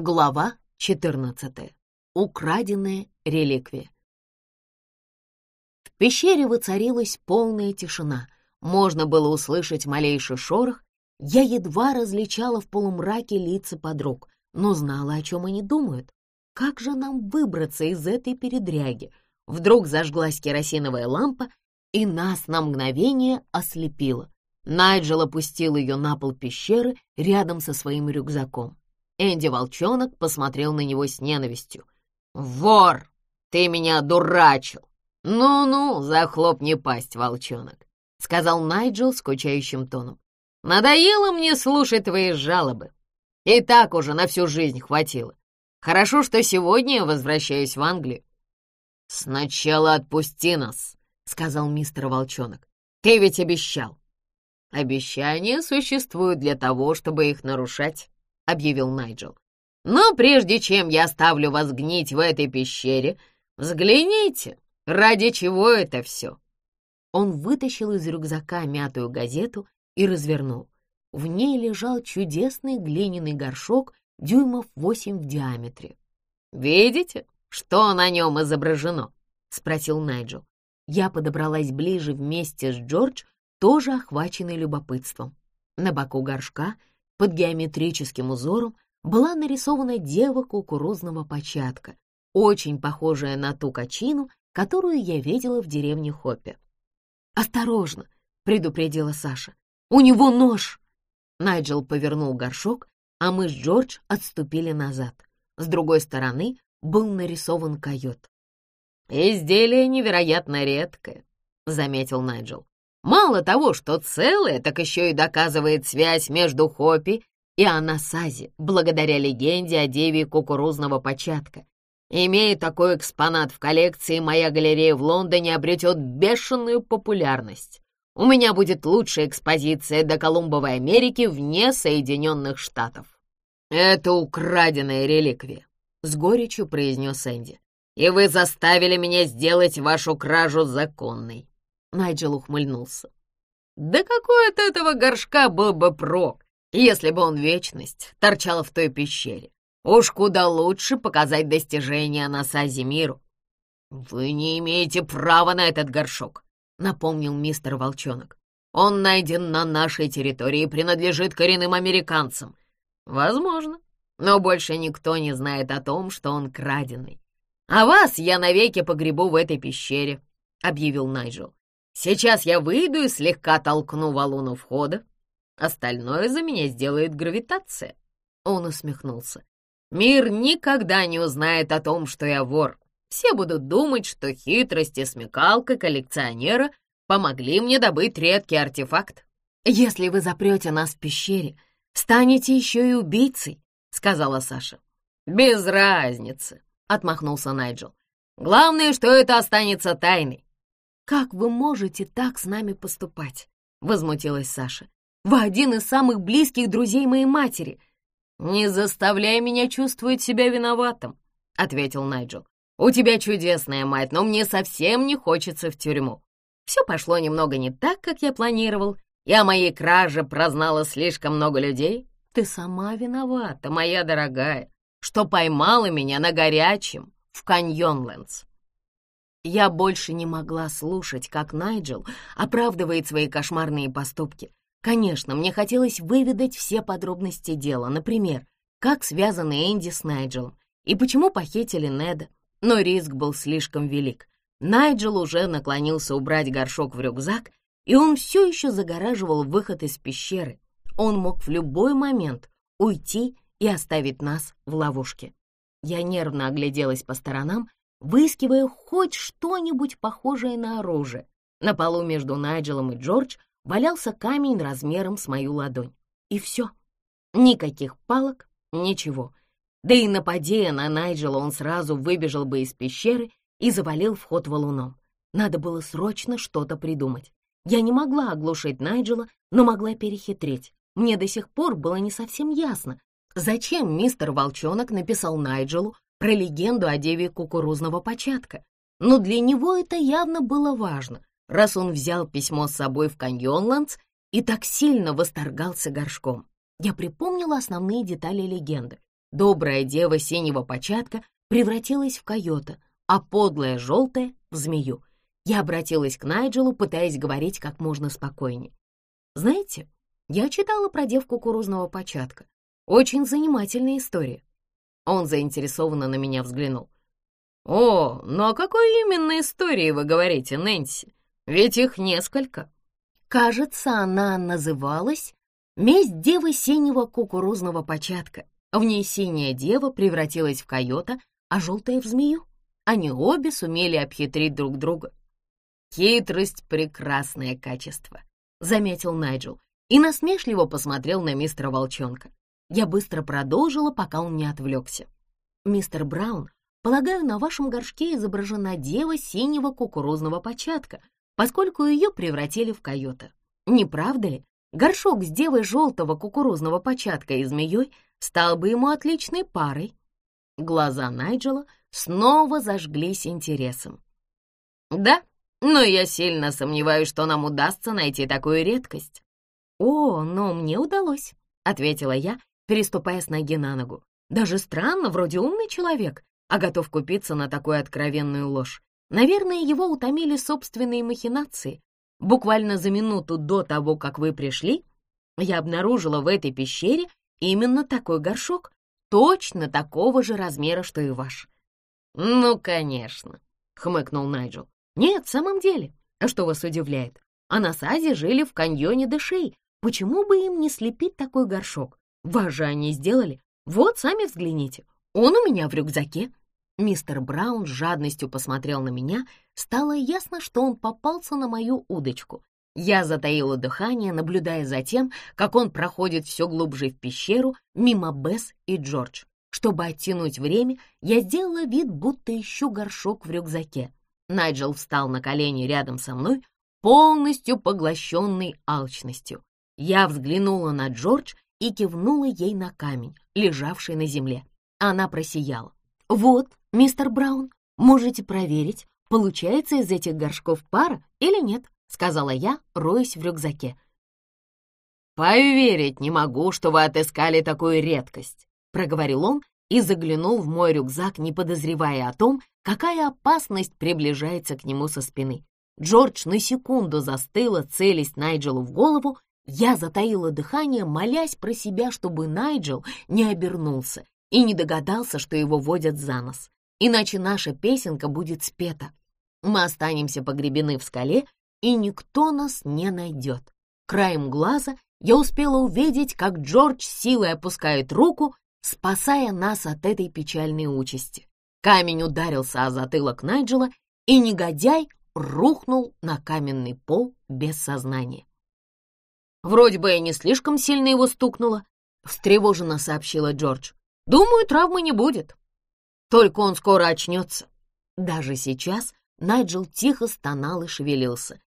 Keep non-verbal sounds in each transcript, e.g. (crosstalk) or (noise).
Глава 14. Украденная реликвия. В пещере воцарилась полная тишина. Можно было услышать малейший шорох. Я едва различала в полумраке лица подруг, но знала, о чем они думают. Как же нам выбраться из этой передряги? Вдруг зажглась керосиновая лампа, и нас на мгновение ослепило. Найджел опустил ее на пол пещеры рядом со своим рюкзаком. Энди-волчонок посмотрел на него с ненавистью. «Вор! Ты меня дурачил!» «Ну-ну, захлопни пасть, волчонок», — сказал Найджел скучающим тоном. «Надоело мне слушать твои жалобы. И так уже на всю жизнь хватило. Хорошо, что сегодня я возвращаюсь в Англию». «Сначала отпусти нас», — сказал мистер Волчонок. «Ты ведь обещал». «Обещания существуют для того, чтобы их нарушать», объявил Найджел. «Но прежде чем я оставлю вас гнить в этой пещере, взгляните, ради чего это все?» Он вытащил из рюкзака мятую газету и развернул. В ней лежал чудесный глиняный горшок дюймов восемь в диаметре. «Видите, что на нем изображено?» — спросил Найджел. Я подобралась ближе вместе с Джордж, тоже охваченной любопытством. На боку горшка под геометрическим узором была нарисована дева кукурузного початка, очень похожая на ту качину, которую я видела в деревне Хоппе. «Осторожно!» — предупредила Саша. «У него нож!» Найджел повернул горшок, а мы с Джордж отступили назад. С другой стороны был нарисован койот. «Изделие невероятно редкое», — заметил Найджел. Мало того, что целое, так еще и доказывает связь между Хопи и Анасази, благодаря легенде о деве кукурузного початка. Имея такой экспонат в коллекции, моя галерея в Лондоне обретет бешеную популярность. У меня будет лучшая экспозиция до Колумбовой Америки вне Соединенных Штатов. «Это украденная реликвия», — с горечью произнес Энди. «И вы заставили меня сделать вашу кражу законной. Найджел ухмыльнулся. «Да какой от этого горшка был бы прок, если бы он вечность торчал в той пещере? Уж куда лучше показать достижения на Сазе миру». «Вы не имеете права на этот горшок», — напомнил мистер Волчонок. «Он найден на нашей территории и принадлежит коренным американцам. Возможно, но больше никто не знает о том, что он краденый. А вас я навеки погребу в этой пещере», — объявил Найджел. Сейчас я выйду и слегка толкну валун у входа. Остальное за меня сделает гравитация. Он усмехнулся. Мир никогда не узнает о том, что я вор. Все будут думать, что хитрость и смекалка коллекционера помогли мне добыть редкий артефакт. «Если вы запрете нас в пещере, станете еще и убийцей», — сказала Саша. «Без разницы», — отмахнулся Найджел. «Главное, что это останется тайной. «Как вы можете так с нами поступать?» — возмутилась Саша. «Вы один из самых близких друзей моей матери». «Не заставляй меня чувствовать себя виноватым», — ответил Найджел. «У тебя чудесная мать, но мне совсем не хочется в тюрьму. Все пошло немного не так, как я планировал, и о моей краже прознало слишком много людей. Ты сама виновата, моя дорогая, что поймала меня на горячем в Каньонлендс. Я больше не могла слушать, как Найджел оправдывает свои кошмарные поступки. Конечно, мне хотелось выведать все подробности дела, например, как связаны Энди с Найджелом и почему похитили Неда, но риск был слишком велик. Найджел уже наклонился убрать горшок в рюкзак, и он все еще загораживал выход из пещеры. Он мог в любой момент уйти и оставить нас в ловушке. Я нервно огляделась по сторонам выискивая хоть что-нибудь похожее на оружие. На полу между Найджелом и Джордж валялся камень размером с мою ладонь. И все. Никаких палок, ничего. Да и нападея на Найджела, он сразу выбежал бы из пещеры и завалил вход валуном. Надо было срочно что-то придумать. Я не могла оглушить Найджела, но могла перехитрить. Мне до сих пор было не совсем ясно, зачем мистер Волчонок написал Найджелу про легенду о деве кукурузного початка. Но для него это явно было важно, раз он взял письмо с собой в Каньонландс и так сильно восторгался горшком. Я припомнила основные детали легенды. Добрая дева синего початка превратилась в койота, а подлая желтая — в змею. Я обратилась к Найджелу, пытаясь говорить как можно спокойнее. «Знаете, я читала про девку кукурузного початка. Очень занимательная история». Он заинтересованно на меня взглянул. «О, ну о какой именно истории вы говорите, Нэнси? Ведь их несколько». Кажется, она называлась «Месть девы синего кукурузного початка». В ней синяя дева превратилась в койота, а желтая — в змею. Они обе сумели обхитрить друг друга. «Хитрость — прекрасное качество», — заметил Найджел и насмешливо посмотрел на мистера Волчонка. Я быстро продолжила, пока он не отвлекся. «Мистер Браун, полагаю, на вашем горшке изображена дева синего кукурузного початка, поскольку ее превратили в койота. Не правда ли? Горшок с девой желтого кукурузного початка и змеей стал бы ему отличной парой». Глаза Найджела снова зажглись интересом. «Да, но я сильно сомневаюсь, что нам удастся найти такую редкость». «О, но мне удалось», — ответила я, переступая с ноги на ногу. «Даже странно, вроде умный человек, а готов купиться на такую откровенную ложь. Наверное, его утомили собственные махинации. Буквально за минуту до того, как вы пришли, я обнаружила в этой пещере именно такой горшок, точно такого же размера, что и ваш». «Ну, конечно», — хмыкнул Найджел. «Нет, в самом деле. А что вас удивляет? А на Сазе жили в каньоне Дэшей. Почему бы им не слепить такой горшок? Вас же они сделали. Вот, сами взгляните. Он у меня в рюкзаке». Мистер Браун с жадностью посмотрел на меня. Стало ясно, что он попался на мою удочку. Я затаила дыхание, наблюдая за тем, как он проходит все глубже в пещеру, мимо Бесс и Джордж. Чтобы оттянуть время, я сделала вид, будто ищу горшок в рюкзаке. Найджел встал на колени рядом со мной, полностью поглощенный алчностью. Я взглянула на Джордж и кивнула ей на камень, лежавший на земле. Она просияла. «Вот, мистер Браун, можете проверить, получается из этих горшков пара или нет», сказала я, роясь в рюкзаке. «Поверить не могу, что вы отыскали такую редкость», проговорил он и заглянул в мой рюкзак, не подозревая о том, какая опасность приближается к нему со спины. Джордж на секунду застыла, целясь Найджелу в голову, я затаила дыхание, молясь про себя, чтобы Найджел не обернулся и не догадался, что его водят за нос. Иначе наша песенка будет спета. Мы останемся погребены в скале, и никто нас не найдет. Краем глаза я успела увидеть, как Джордж силой опускает руку, спасая нас от этой печальной участи. Камень ударился о затылок Найджела, и негодяй рухнул на каменный пол без сознания. «Вроде бы я не слишком сильно его стукнула», — встревоженно сообщила Джордж. «Думаю, травмы не будет. Только он скоро очнется». Даже сейчас Найджел тихо стонал и шевелился.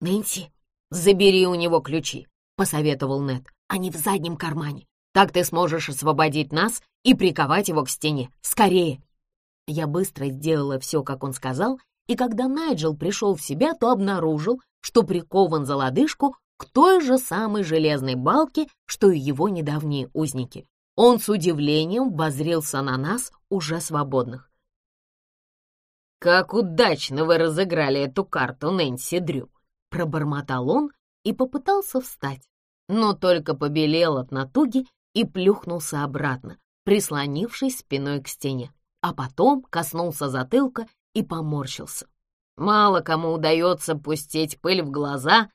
«Нэнси, забери у него ключи», — посоветовал Нед. «Они в заднем кармане. Так ты сможешь освободить нас и приковать его к стене. Скорее!» Я быстро сделала все, как он сказал, и когда Найджел пришел в себя, то обнаружил, что прикован за лодыжку к той же самой железной балке, что и его недавние узники. Он с удивлением воззрелся на нас, уже свободных. «Как удачно вы разыграли эту карту, Нэнси Дрю!» Пробормотал он и попытался встать, но только побелел от натуги и плюхнулся обратно, прислонившись спиной к стене, а потом коснулся затылка и поморщился. Мало кому удается пустить пыль в глаза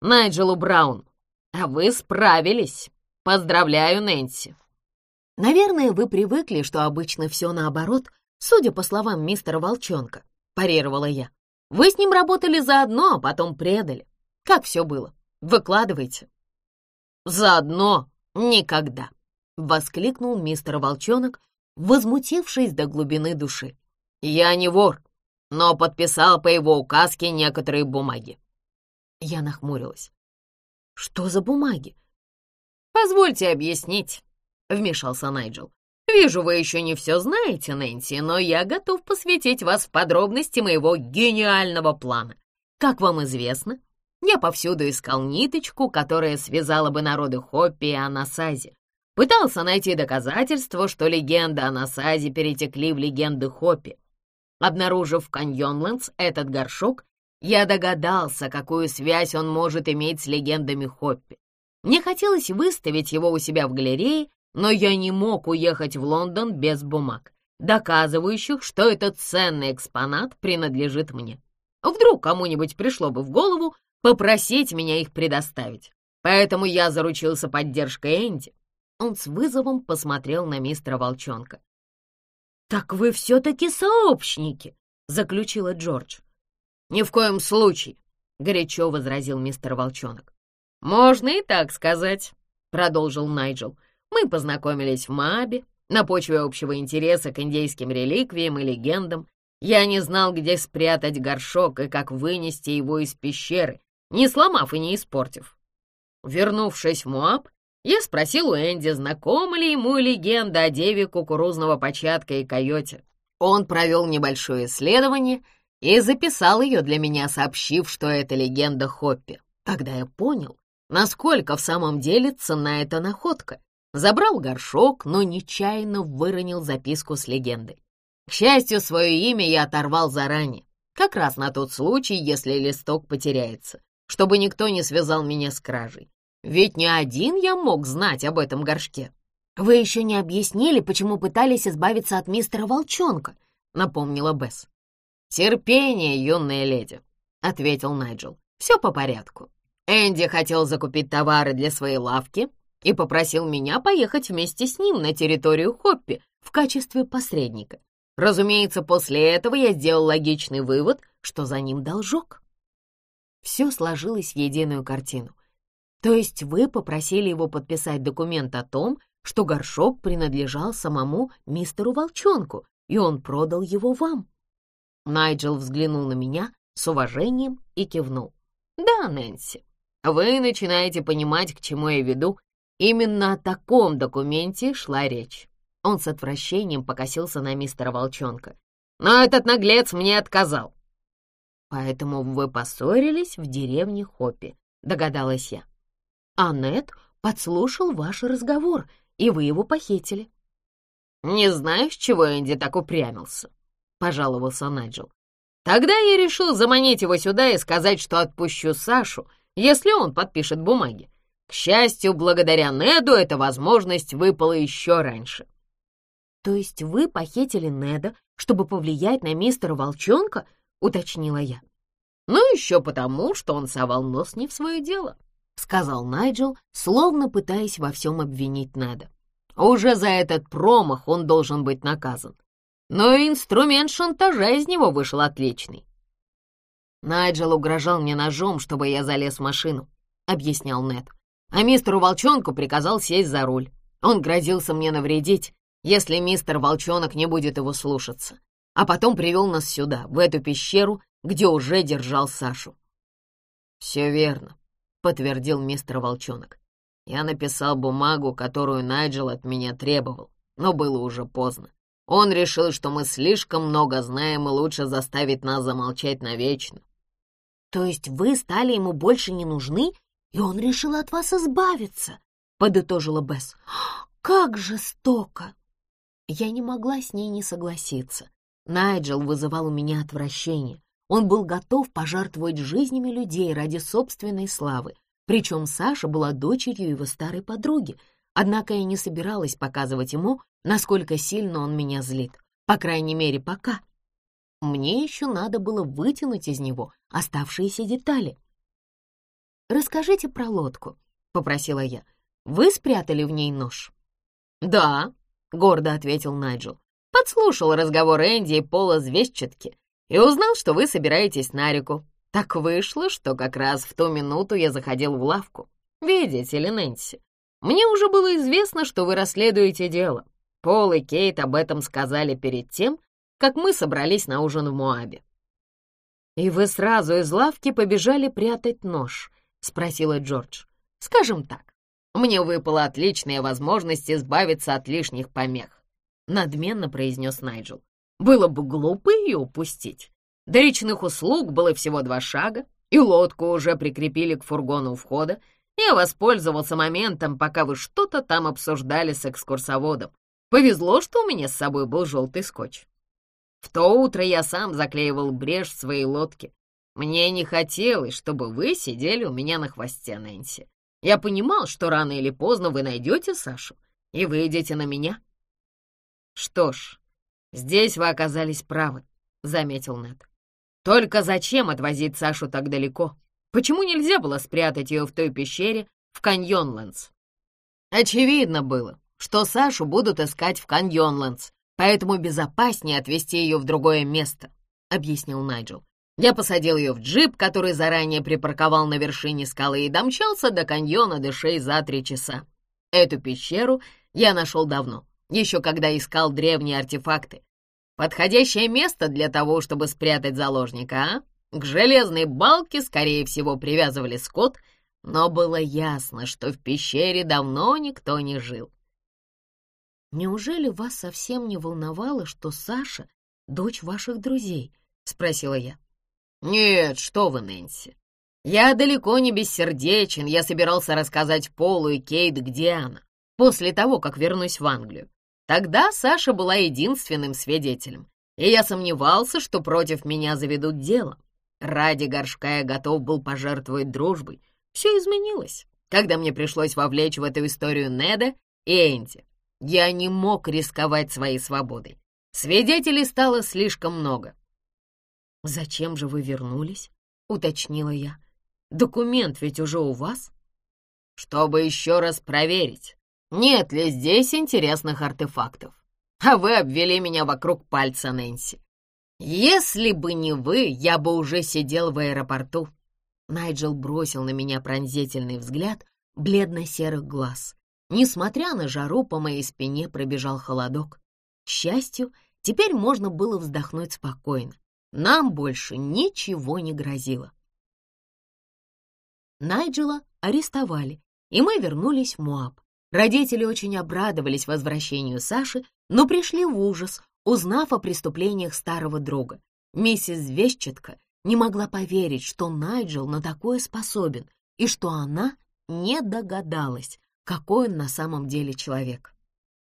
Найджелу Браун. А вы справились. Поздравляю, Нэнси. Наверное, вы привыкли, что обычно все наоборот, судя по словам мистера Волчонка, парировала я. Вы с ним работали заодно, а потом предали. Как все было? Выкладывайте. Заодно никогда, воскликнул мистер Волчонок, возмутившись до глубины души. Я не вор, но подписал по его указке некоторые бумаги. Я нахмурилась. «Что за бумаги?» «Позвольте объяснить», — вмешался Найджел. «Вижу, вы еще не все знаете, Нэнси, но я готов посвятить вас в подробности моего гениального плана. Как вам известно, я повсюду искал ниточку, которая связала бы народы Хоппи и Анасази. Пытался найти доказательства, что легенды о Насазе перетекли в легенды Хоппи. Обнаружив в Каньонлендс этот горшок, я догадался, какую связь он может иметь с легендами Хоппи. Мне хотелось выставить его у себя в галерее, но я не мог уехать в Лондон без бумаг, доказывающих, что этот ценный экспонат принадлежит мне. Вдруг кому-нибудь пришло бы в голову попросить меня их предоставить. Поэтому я заручился поддержкой Энди. Он с вызовом посмотрел на мистера Волчонка. «Так вы все-таки сообщники», — заключила Джордж. «Ни в коем случае», — горячо возразил мистер Волчонок. «Можно и так сказать», — продолжил Найджел. «Мы познакомились в Мабе на почве общего интереса к индейским реликвиям и легендам. Я не знал, где спрятать горшок и как вынести его из пещеры, не сломав и не испортив. Вернувшись в Муаб, я спросил у Энди, знакома ли ему легенда о деве кукурузного початка и койоте. Он провел небольшое исследование и записал ее для меня, сообщив, что это легенда Хоппи. Тогда я понял, насколько в самом деле ценна эта находка. Забрал горшок, но нечаянно выронил записку с легендой. К счастью, свое имя я оторвал заранее, как раз на тот случай, если листок потеряется, чтобы никто не связал меня с кражей. Ведь не один я мог знать об этом горшке. «Вы еще не объяснили, почему пытались избавиться от мистера Волчонка», — напомнила Бесс. «Терпение, юная леди», — ответил Найджел. «Все по порядку. Энди хотел закупить товары для своей лавки и попросил меня поехать вместе с ним на территорию Хоппи в качестве посредника. Разумеется, после этого я сделал логичный вывод, что за ним должок. Все сложилось в единую картину. То есть вы попросили его подписать документ о том, что горшок принадлежал самому мистеру Волчонку, и он продал его вам. Найджел взглянул на меня с уважением и кивнул. «Да, Нэнси, вы начинаете понимать, к чему я веду. Именно о таком документе шла речь. Он с отвращением покосился на мистера Волчонка. Но этот наглец мне отказал. Поэтому вы поссорились в деревне Хоппи, догадалась я. Аннет подслушал ваш разговор, и вы его похитили. Не знаю, с чего Энди так упрямился, пожаловался Найджел. Тогда я решил заманить его сюда и сказать, что отпущу Сашу, если он подпишет бумаги. К счастью, благодаря Неду эта возможность выпала еще раньше. То есть вы похитили Неда, чтобы повлиять на мистера Волчонка, уточнила я. Ну, еще потому, что он совал нос не в свое дело, сказал Найджел, словно пытаясь во всем обвинить Неда. Уже за этот промах он должен быть наказан. Но инструмент шантажа из него вышел отличный. Найджел угрожал мне ножом, чтобы я залез в машину, объяснял Нед. А мистеру Волчонку приказал сесть за руль. Он грозился мне навредить, если мистер Волчонок не будет его слушаться. А потом привел нас сюда, в эту пещеру, где уже держал Сашу. «Все верно», — подтвердил мистер Волчонок. Я написал бумагу, которую Найджел от меня требовал, но было уже поздно. Он решил, что мы слишком много знаем и лучше заставить нас замолчать навечно. То есть вы стали ему больше не нужны, и он решил от вас избавиться, подытожила Бесс. (gasps) Как жестоко! Я не могла с ней не согласиться. Найджел вызывал у меня отвращение. Он был готов пожертвовать жизнями людей ради собственной славы. Причем Саша была дочерью его старой подруги. Однако я не собиралась показывать ему, насколько сильно он меня злит. По крайней мере, пока. Мне еще надо было вытянуть из него оставшиеся детали. «Расскажите про лодку», — попросила я. «Вы спрятали в ней нож?» «Да», — гордо ответил Найджел. «Подслушал разговор Энди и Пола Звездчатки и узнал, что вы собираетесь на реку. Так вышло, что как раз в ту минуту я заходил в лавку. Видите ли, Нэнси, мне уже было известно, что вы расследуете дело. Пол и Кейт об этом сказали перед тем, как мы собрались на ужин в Моабе. «И вы сразу из лавки побежали прятать нож?» — спросила Джордж. «Скажем так, мне выпала отличная возможность избавиться от лишних помех», — надменно произнес Найджел. «Было бы глупо ее упустить. До речных услуг было всего два шага, и лодку уже прикрепили к фургону входа. Я воспользовался моментом, пока вы что-то там обсуждали с экскурсоводом. Повезло, что у меня с собой был желтый скотч. В то утро я сам заклеивал брешь в своей лодке. Мне не хотелось, чтобы вы сидели у меня на хвосте, Нэнси. Я понимал, что рано или поздно вы найдете Сашу и выйдете на меня. Что ж, здесь вы оказались правы, — заметил Нед. Только зачем отвозить Сашу так далеко? Почему нельзя было спрятать ее в той пещере в Каньонлендс? Очевидно было, что Сашу будут искать в Каньонлендс, поэтому безопаснее отвезти ее в другое место, — объяснил Найджел. Я посадил ее в джип, который заранее припарковал на вершине скалы и домчался до каньона Дэшей за три часа. Эту пещеру я нашел давно, еще когда искал древние артефакты. Подходящее место для того, чтобы спрятать заложника, а? К железной балке, скорее всего, привязывали скот, но было ясно, что в пещере давно никто не жил. «Неужели вас совсем не волновало, что Саша — дочь ваших друзей?» — спросила я. «Нет, что вы, Нэнси. Я далеко не бессердечен. Я собирался рассказать Полу и Кейт, где она, после того, как вернусь в Англию. Тогда Саша была единственным свидетелем, и я сомневался, что против меня заведут дело. Ради горшка я готов был пожертвовать дружбой. Все изменилось, когда мне пришлось вовлечь в эту историю Неда и Энди. Я не мог рисковать своей свободой. Свидетелей стало слишком много. «Зачем же вы вернулись?» — уточнила я. «Документ ведь уже у вас?» «Чтобы еще раз проверить, нет ли здесь интересных артефактов. А вы обвели меня вокруг пальца, Нэнси. «Если бы не вы, я бы уже сидел в аэропорту». Найджел бросил на меня пронзительный взгляд бледно-серых глаз. Несмотря на жару, по моей спине пробежал холодок. К счастью, теперь можно было вздохнуть спокойно. Нам больше ничего не грозило. Найджела арестовали, и мы вернулись в Муаб. Родители очень обрадовались возвращению Саши, но пришли в ужас, узнав о преступлениях старого друга. Миссис Вещетка не могла поверить, что Найджел на такое способен, и что она не догадалась, какой он на самом деле человек.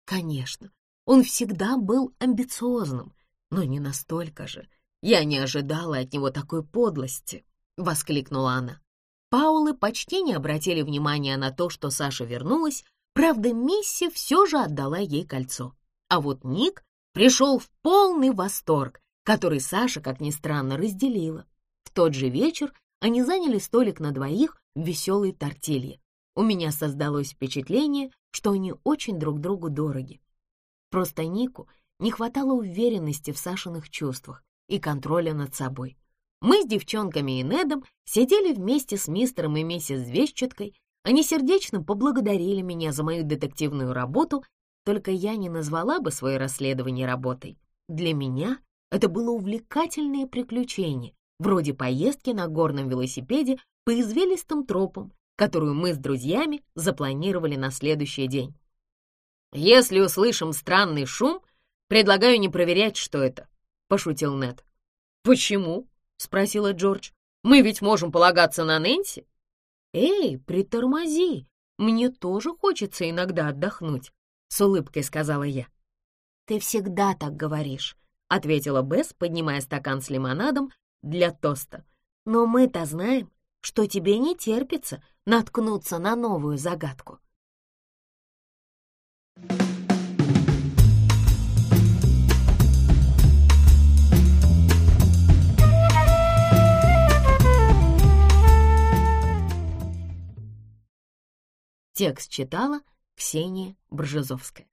Конечно, он всегда был амбициозным, но не настолько же. Я не ожидала от него такой подлости, — воскликнула она. Паулы почти не обратили внимания на то, что Саша вернулась, правда, Мисси все же отдала ей кольцо. А вот Ник пришел в полный восторг, который Саша, как ни странно, разделила. В тот же вечер они заняли столик на двоих в веселой тортилье. У меня создалось впечатление, что они очень друг другу дороги. Просто Нику не хватало уверенности в Сашиных чувствах и контроля над собой. Мы с девчонками и Недом сидели вместе с мистером и миссис Вещеткой. Они сердечно поблагодарили меня за мою детективную работу только я не назвала бы свое расследование работой. Для меня это было увлекательное приключение, вроде поездки на горном велосипеде по извилистым тропам, которую мы с друзьями запланировали на следующий день. «Если услышим странный шум, предлагаю не проверять, что это», — пошутил Нед. «Почему?» — спросила Джордж. «Мы ведь можем полагаться на Нэнси». «Эй, притормози, мне тоже хочется иногда отдохнуть», — с улыбкой сказала я. «Ты всегда так говоришь», — ответила Бесс, поднимая стакан с лимонадом для тоста. «Но мы-то знаем, что тебе не терпится наткнуться на новую загадку». Текст читала Ксения Бржезовская.